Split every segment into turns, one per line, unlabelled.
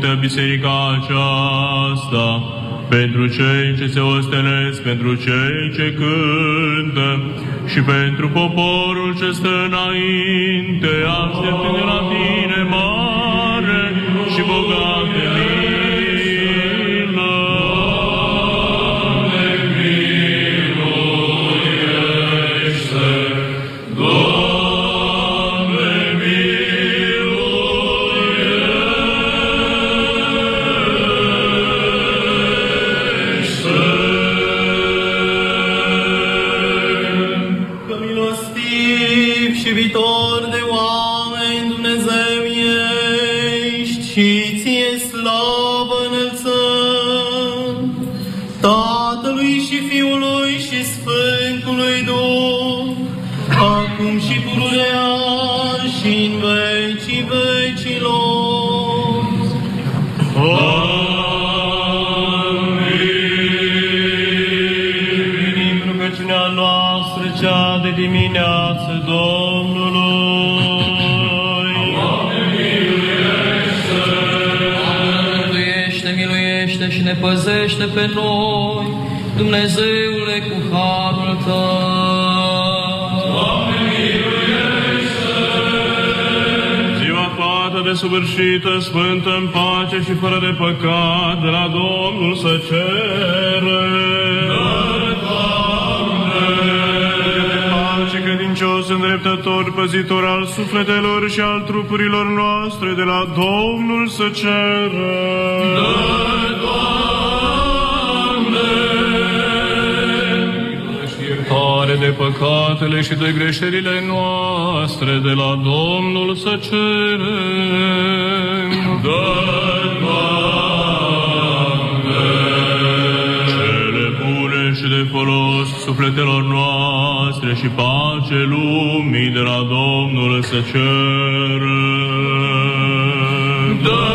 tot cinstită biserica aceasta, pentru cei ce se ostelesc, pentru cei ce cântă și pentru poporul ce stă înainte, așteptând de la tine
noastră, cea de dimineață Domnului.
Mântuiește, miluiește și ne păzește pe noi, Dumnezeule, cu harul Tău.
Ziua toată desăvârșită, sfântă în pace și fără de păcat, de la Domnul să cere. Pace credincios, îndreptător, păzitor al sufletelor și al trupurilor noastre, de la Domnul să cere. și iertare de păcatele și de greșelile noastre de la Domnul să cerem. Dă, Doamne, de folos sufletelor noastre și pace lumii de la Domnul să cerem. Dă,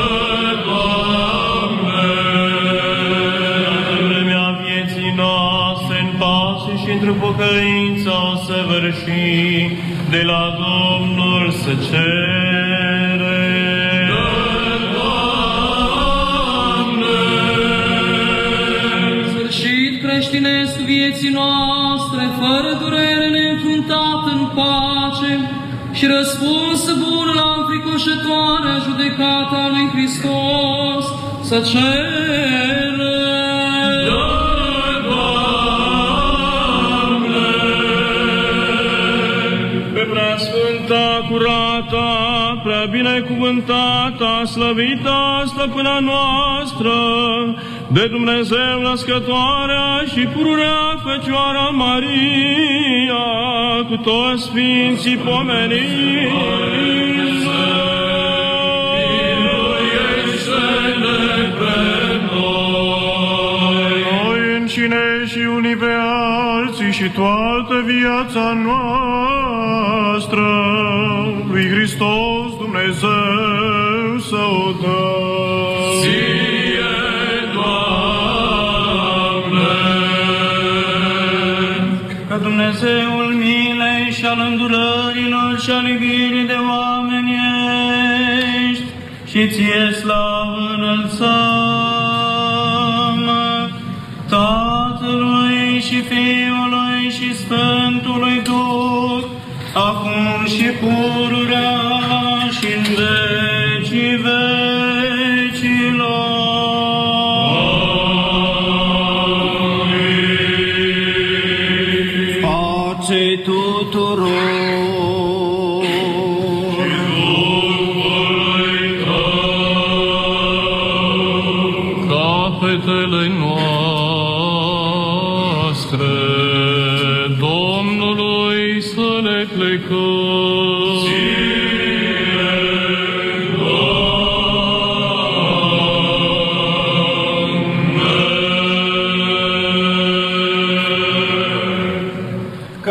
Doamne,
vremea vieții noastre în pace și într-o pocăință o să vărși de la Domnul să cere.
Sfârșit creștinesc vieții noastre, fără durere neînfruntat în pace și răspuns bun la înfricoșătoarea judecată a lui Hristos, să cerem.
Pe prea sfânta, curată, prea binecuvântată, slăvită, stăpâna noastră, de Dumnezeu născătoarea și pururea Fecioara Maria, cu toți Sfinții pomeniți. Noi încine și unii pe alții și toată viața noastră lui Hristos Dumnezeu să o dă.
Al iubirii de oameni ești și ție slavă înălțăm Tatălui și Fiului și Sfântului Duh, acum și pururea și în vecii vecilor.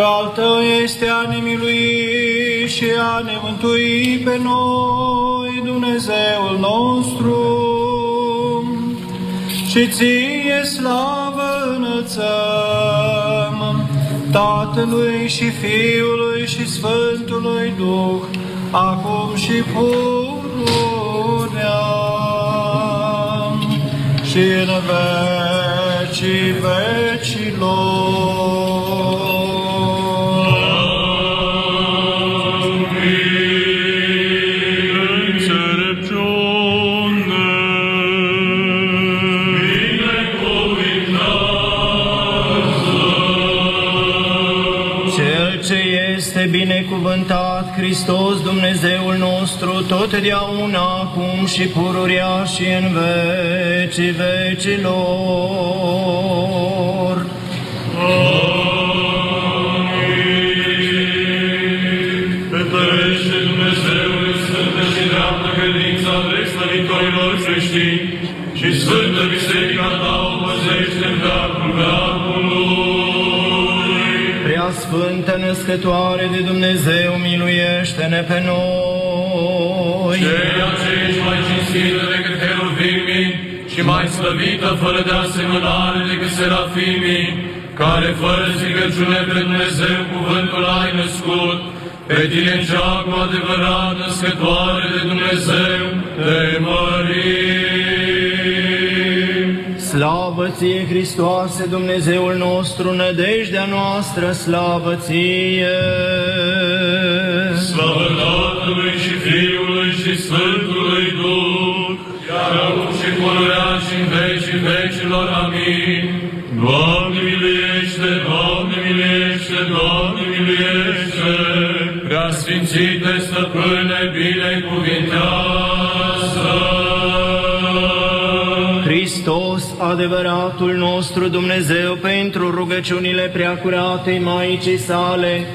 Că al Tău este a ne milui și a ne mântui pe noi, Dumnezeul nostru. Și Ție slavă înălțăm,
Tatălui și Fiului și Sfântului Duh, acum și pururea și în vecii vecilor. Este binecuvântat, Hristos Dumnezeul nostru, totdeauna, acum și pururea și în vecii vecilor.
Întărește Dumnezeului Sfântă și dreaptă credința slăvitorilor creștini și Sfântă Biserica ta o păzește în veacul veacului.
Prea Sfântă Născătoare de Dumnezeu, miluiește-ne pe noi.
Ceea ce ești mai cinstită decât heruvimii și mai slăvită fără de asemănare decât serafimii, care fără strigăciune pe Dumnezeu cuvântul ai născut, pe tine cea cu adevărat născătoare de Dumnezeu, te mărim.
Slavă ție, Hristoase, Dumnezeul nostru, nădejdea noastră, slavă ție!
Slavă Tatălui și Fiului și Sfântului Duh, iar acum și pururea și în vecii vecilor. Amin. Doamne miluiește, Doamne miluiește, Doamne miluiește. Prea Sfințite Stăpâne, binecuvintează.
Hristos, adevăratul nostru Dumnezeu, pentru rugăciunile preacuratei Maicii sale,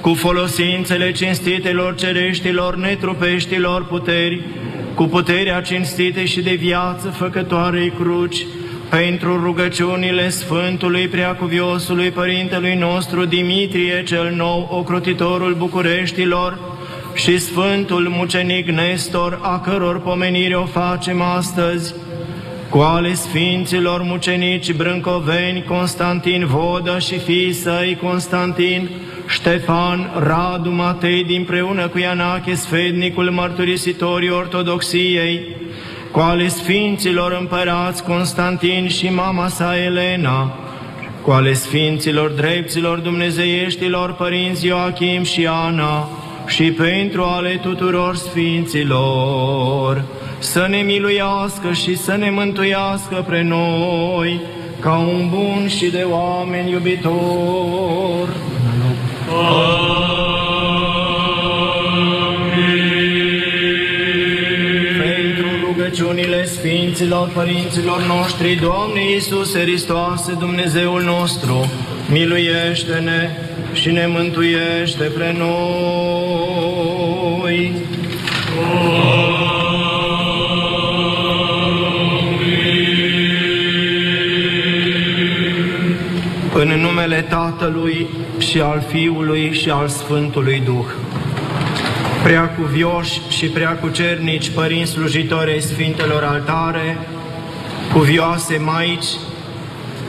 cu folosințele cinstitelor cereștilor, netrupeștilor puteri, cu puterea cinstite și de viață făcătoarei cruci, pentru rugăciunile Sfântului Preacuviosului Părintelui nostru Dimitrie cel Nou, ocrotitorul Bucureștilor, și Sfântul Mucenic Nestor, a căror pomenire o facem astăzi, cu ale Sfinților Mucenici Brâncoveni, Constantin Vodă și fiii săi Constantin, Ștefan, Radu, Matei, dinpreună cu Ianache, sfednicul mărturisitorii Ortodoxiei, cu ale Sfinților Împărați Constantin și mama sa Elena, cu ale Sfinților Drepților Dumnezeieștilor Părinți Ioachim și Ana, și pentru ale tuturor Sfinților, să ne miluiască și să ne mântuiască pre noi, ca un bun și de oameni iubitor. Pentru rugăciunile Sfinților Părinților noștri, Doamne Iisuse Hristoase, Dumnezeul nostru, miluiește-ne și ne mântuiește pre noi. Tatălui și al Fiului și al Sfântului Duh. Prea cuvioși și prea cucernici părinți slujitori ai Sfintelor altare, cuvioase maici,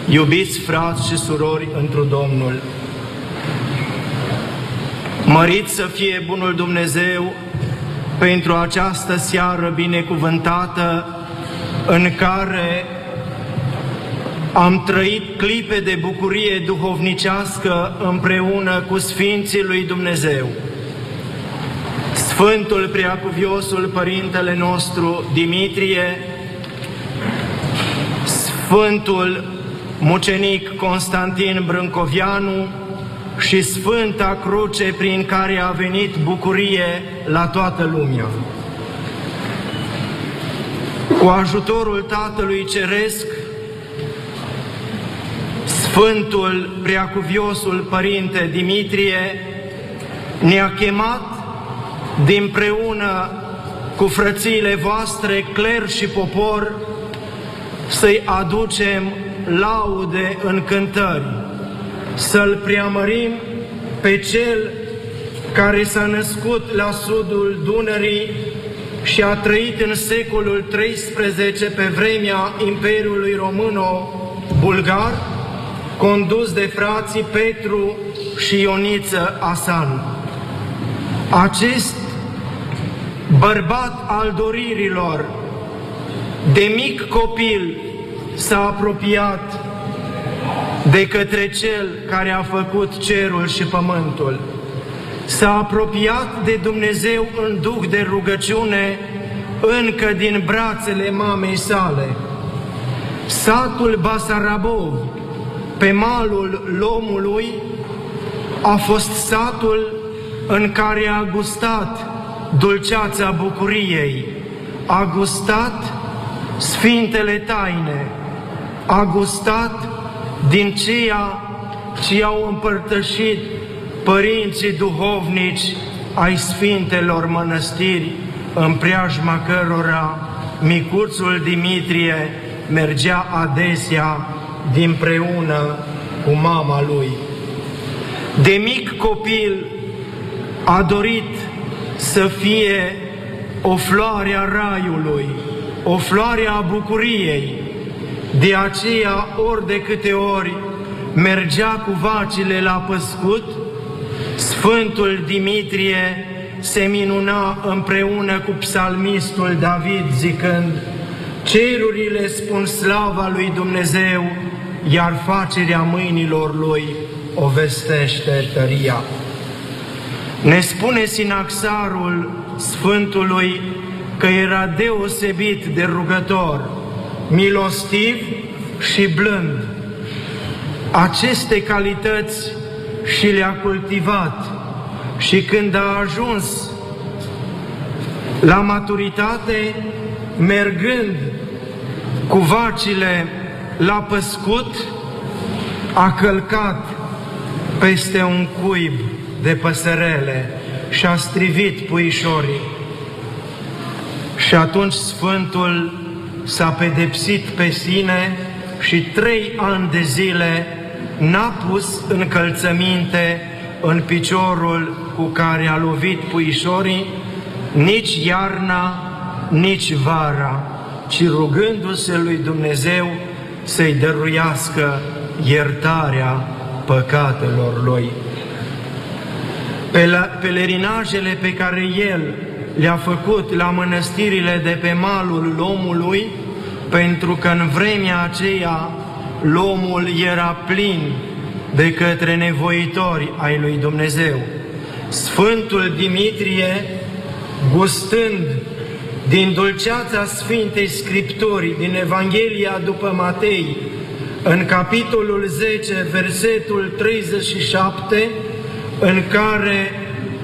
iubiți frați și surori întru Domnul. Mărit să fie bunul Dumnezeu pentru această seară binecuvântată în care am trăit clipe de bucurie duhovnicească împreună cu Sfinții lui Dumnezeu. Sfântul Preacuviosul Părintele nostru Dimitrie, Sfântul Mucenic Constantin Brâncovianu și Sfânta Cruce prin care a venit bucurie la toată lumea. Cu ajutorul Tatălui Ceresc, Sfântul Preacuviosul Părinte Dimitrie ne-a chemat dinpreună cu frățiile voastre, cler și popor, să-i aducem laude în cântări, să-L preamărim pe Cel care s-a născut la sudul Dunării și a trăit în secolul XIII pe vremea Imperiului Româno-Bulgar, condus de frații Petru, și Ioniță Asan. Acest bărbat al doririlor, de mic copil, s-a apropiat de către Cel care a făcut cerul și pământul. S-a apropiat de Dumnezeu în duc de rugăciune încă din brațele mamei sale. Satul Basarabov, pe malul Lomului, a fost satul în care a gustat dulceața bucuriei, a gustat sfintele taine, a gustat din ceea ce au împărtășit părinții duhovnici ai sfintelor mănăstiri, în preajma cărora micuțul Dimitrie mergea adesea dinpreună cu mama lui. De mic copil a dorit să fie o floare a raiului, o floare a bucuriei. De aceea, ori de câte ori mergea cu vacile la păscut, Sfântul Dimitrie se minuna împreună cu psalmistul David zicând, Cerurile spun slava lui Dumnezeu, iar facerea mâinilor lui o vestește tăria. Ne spune sinaxarul Sfântului că era deosebit de rugător, milostiv și blând. Aceste calități și le-a cultivat și când a ajuns la maturitate, mergând cu vacile la păscut, a călcat peste un cuib de păsărele și a strivit puișorii. Și atunci Sfântul s-a pedepsit pe sine și trei ani de zile n-a pus încălțăminte în piciorul cu care a lovit puișorii, nici iarna, nici vara, ci rugându-se lui Dumnezeu să-i dăruiască iertarea păcatelor lui. Pe la, pelerinajele pe care el le-a făcut la mănăstirile de pe malul omului, pentru că în vremea aceea lomul era plin de către nevoitori ai lui Dumnezeu. Sfântul Dimitrie, gustând din dulceața Sfintei Scripturii, din Evanghelia după Matei, în capitolul 10, versetul 37, în care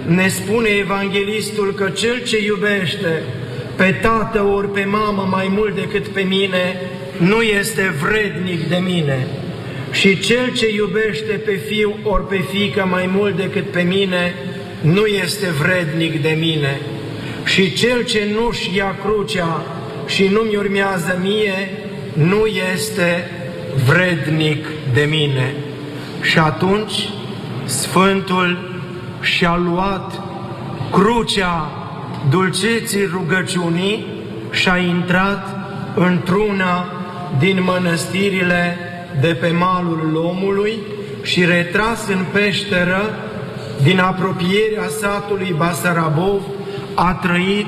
ne spune evanghelistul că cel ce iubește pe tată ori pe mamă mai mult decât pe mine, nu este vrednic de mine. Și cel ce iubește pe fiu ori pe fică mai mult decât pe mine, nu este vrednic de mine. Și cel ce nu-și ia crucea și nu-mi urmează mie, nu este vrednic de mine. Și atunci Sfântul și-a luat crucea dulceții rugăciunii și a intrat într-una din mănăstirile de pe malul omului și retras în peșteră din apropierea satului Basarabov, a trăit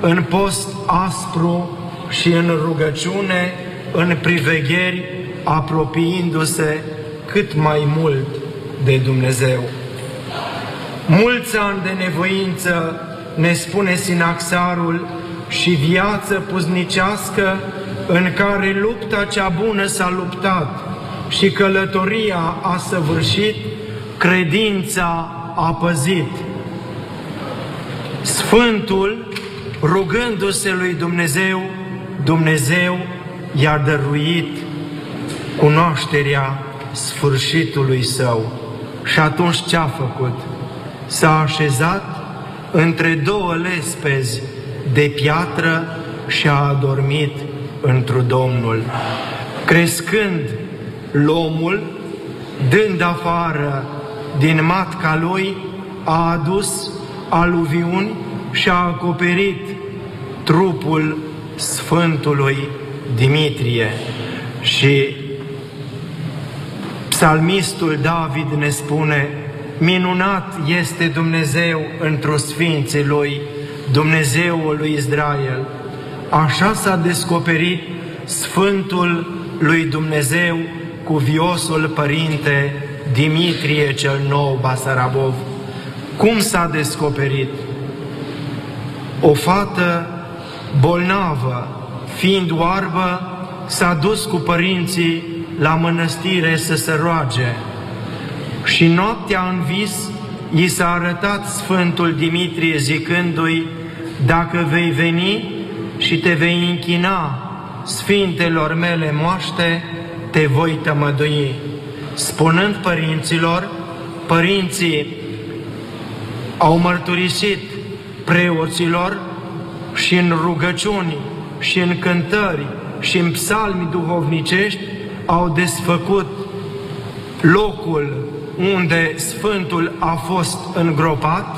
în post aspru și în rugăciune, în privegheri, apropiindu-se cât mai mult de Dumnezeu. Mulți ani de nevoință, ne spune Sinaxarul, și viață puznicească în care lupta cea bună s-a luptat și călătoria a săvârșit, credința a păzit. Sfântul, rugându-se lui Dumnezeu, Dumnezeu i-a dăruit cunoașterea sfârșitului său. Și atunci ce a făcut? S-a așezat între două lespezi de piatră și a adormit într Domnul. Crescând lomul, dând afară din matca lui, a adus aluviuni și a acoperit trupul Sfântului Dimitrie. Și psalmistul David ne spune, minunat este Dumnezeu într-o Sfinții Lui, Dumnezeul lui Israel. Așa s-a descoperit Sfântul lui Dumnezeu cu viosul Părinte Dimitrie cel Nou Basarabov. Cum s-a descoperit? O fată bolnavă, fiind oarbă, s-a dus cu părinții la mănăstire să se roage. Și noaptea în vis i s-a arătat Sfântul Dimitrie zicându-i, dacă vei veni și te vei închina Sfintelor mele moaște, te voi tămădui. Spunând părinților, părinții au mărturisit preoților și în rugăciuni și în cântări și în psalmi duhovnicești au desfăcut locul unde Sfântul a fost îngropat,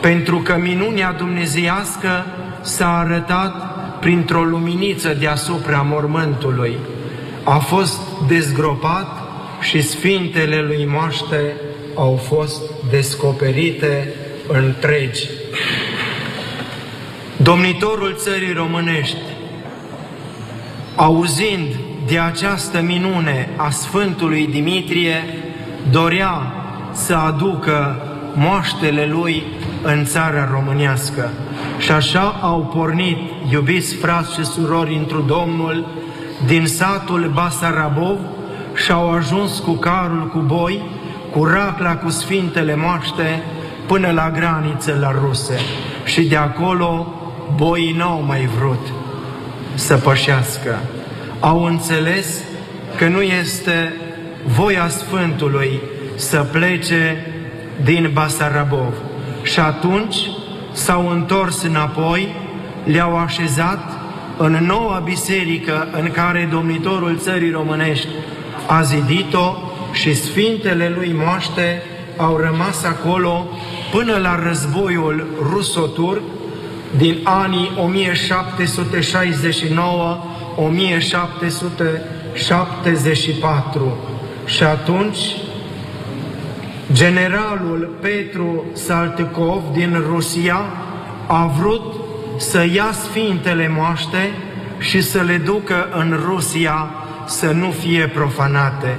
pentru că minunea dumnezeiască s-a arătat printr-o luminiță deasupra mormântului. A fost dezgropat și Sfintele lui Moaște au fost descoperite întregi. Domnitorul țării românești, auzind de această minune a Sfântului Dimitrie, dorea să aducă moaștele lui în țara românească. Și așa au pornit, iubiți frați și surori, într Domnul, din satul Basarabov și au ajuns cu carul cu boi, cu racla cu sfintele moaște, până la graniță la ruse. Și de acolo boii n-au mai vrut să pășească. Au înțeles că nu este voia Sfântului să plece din Basarabov. Și atunci s-au întors înapoi, le-au așezat în noua biserică în care domnitorul țării românești a zidit-o și Sfintele lui moaște au rămas acolo până la războiul rusoturc din anii 1769-1774. Și atunci, generalul Petru Saltykov din Rusia a vrut să ia Sfintele Moaște și să le ducă în Rusia să nu fie profanate.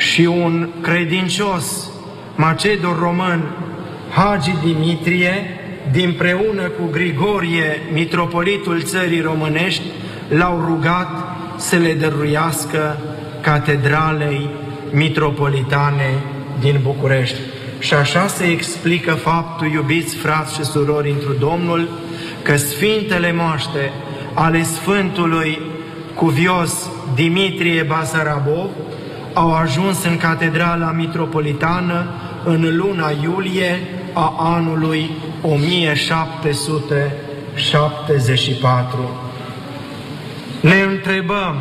Și un credincios macedon român, Hagi Dimitrie, dinpreună cu Grigorie, mitropolitul țării românești, l-au rugat să le dăruiască catedralei mitropolitane din București. Și așa se explică faptul, iubiți frați și surori într Domnul, că Sfintele Moaște ale Sfântului Cuvios Dimitrie Basarabov au ajuns în Catedrala Mitropolitană în luna iulie a anului 1774. Ne întrebăm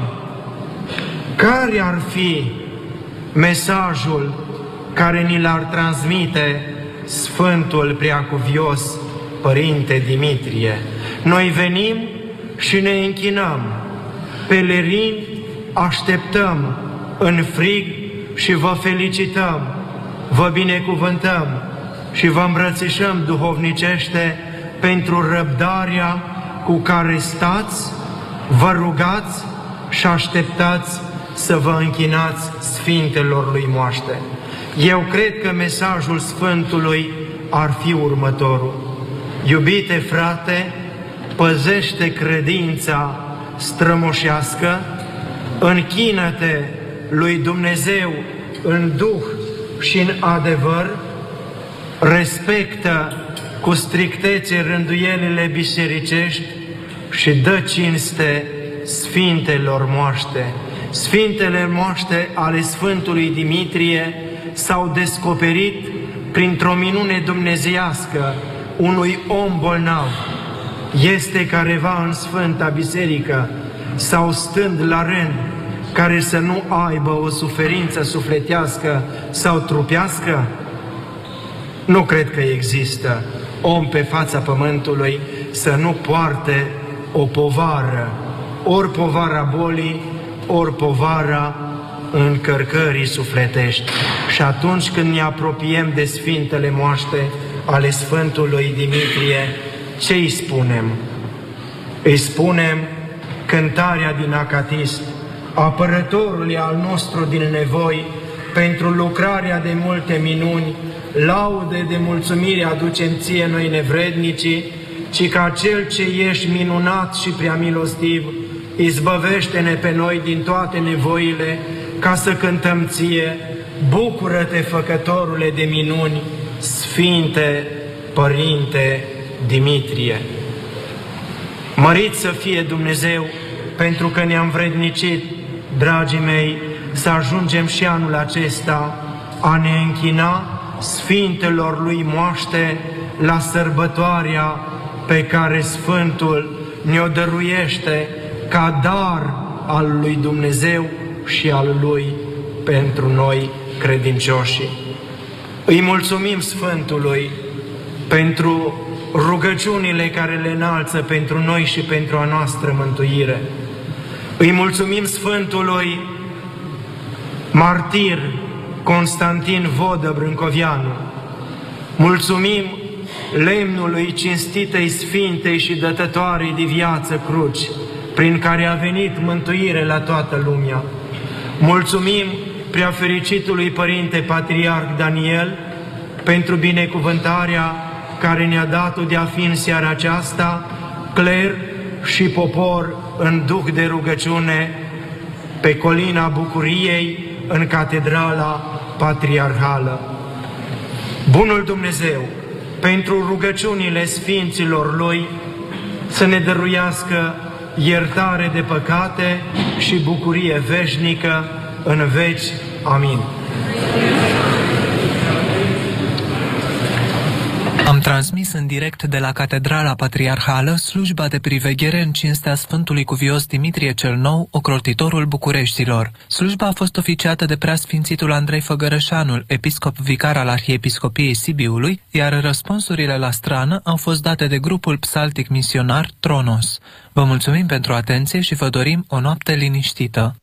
care ar fi mesajul care ni l-ar transmite Sfântul Preacuvios Părinte Dimitrie. Noi venim și ne închinăm, pelerini așteptăm în frig și vă felicităm, vă binecuvântăm și vă îmbrățișăm duhovnicește pentru răbdarea cu care stați, vă rugați și așteptați să vă închinați Sfintelor lui moaște. Eu cred că mesajul Sfântului ar fi următorul. Iubite frate, păzește credința strămoșească, închină-te lui Dumnezeu în Duh și în adevăr, respectă cu strictețe rânduielile bisericești și dă cinste Sfintelor moaște. Sfintele moaște ale Sfântului Dimitrie s-au descoperit printr-o minune dumnezeiască unui om bolnav. Este careva în Sfânta Biserică sau stând la rând care să nu aibă o suferință sufletească sau trupească? Nu cred că există om pe fața pământului să nu poarte o povară, ori povara bolii, ori povara încărcării sufletești. Și atunci când ne apropiem de Sfintele Moaște ale Sfântului Dimitrie, ce îi spunem? Îi spunem cântarea din Acatist, apărătorului al nostru din nevoi, pentru lucrarea de multe minuni, laude de mulțumire aducem ție noi nevrednicii, ci ca Cel ce ești minunat și prea milostiv, izbăvește-ne pe noi din toate nevoile, ca să cântăm ție, bucură-te, Făcătorule de minuni, Sfinte Părinte Dimitrie. Mărit să fie Dumnezeu, pentru că ne-am vrednicit, dragii mei, să ajungem și anul acesta a ne închina Sfintelor Lui Moaște la sărbătoarea pe care Sfântul ne-o dăruiește ca dar al lui Dumnezeu și al Lui pentru noi credincioșii. Îi mulțumim Sfântului pentru rugăciunile care le înalță pentru noi și pentru a noastră mântuire. Îi mulțumim Sfântului martir Constantin Vodă Brâncovianu. Mulțumim lemnului cinstitei Sfintei și dătătoarei de viață cruci, prin care a venit mântuire la toată lumea. Mulțumim preafericitului Părinte Patriarh Daniel pentru binecuvântarea care ne-a dat-o de a fi în seara aceasta, cler și popor în duh de rugăciune pe colina Bucuriei, în Catedrala Patriarhală. Bunul Dumnezeu, pentru rugăciunile Sfinților Lui, să ne dăruiască iertare de păcate și bucurie veșnică în veci. Amin.
Am transmis în direct de la Catedrala Patriarhală slujba de priveghere în cinstea Sfântului Cuvios Dimitrie cel Nou, ocrotitorul Bucureștilor. Slujba a fost oficiată de preasfințitul Andrei Făgărășanul, episcop vicar al Arhiepiscopiei Sibiului, iar răspunsurile la strană au fost date de grupul psaltic misionar Tronos. Vă mulțumim pentru atenție și vă dorim o noapte liniștită.